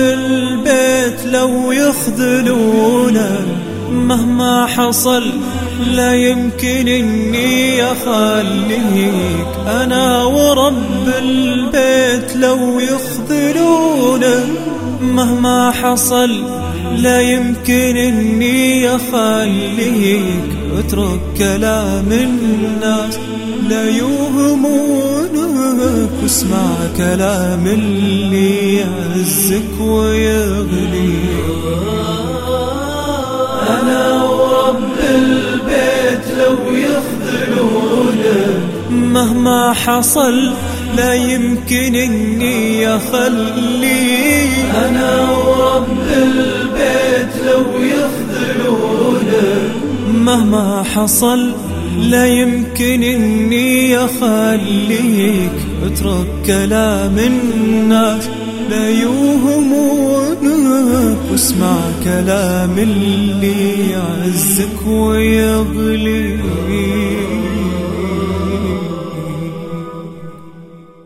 البيت لو يخذلونه مهما حصل لا يمكن إني أخليك. أنا ورب البيت لو يخذلونه مهما حصل لا يمكن إني أخليك. اترك كلام الناس لا يوهمونك واسمع كلام اللي يعزك ويغليك أنا ورب البيت لو يخذلونه مهما حصل لا يمكن إني أخلي. أنا ورب البيت لو يخذلونه مهما حصل لا يمكن إني أخليك. اترك كلام الناس لا يوهمونك واسمع كلام اللي يعزك ويغليك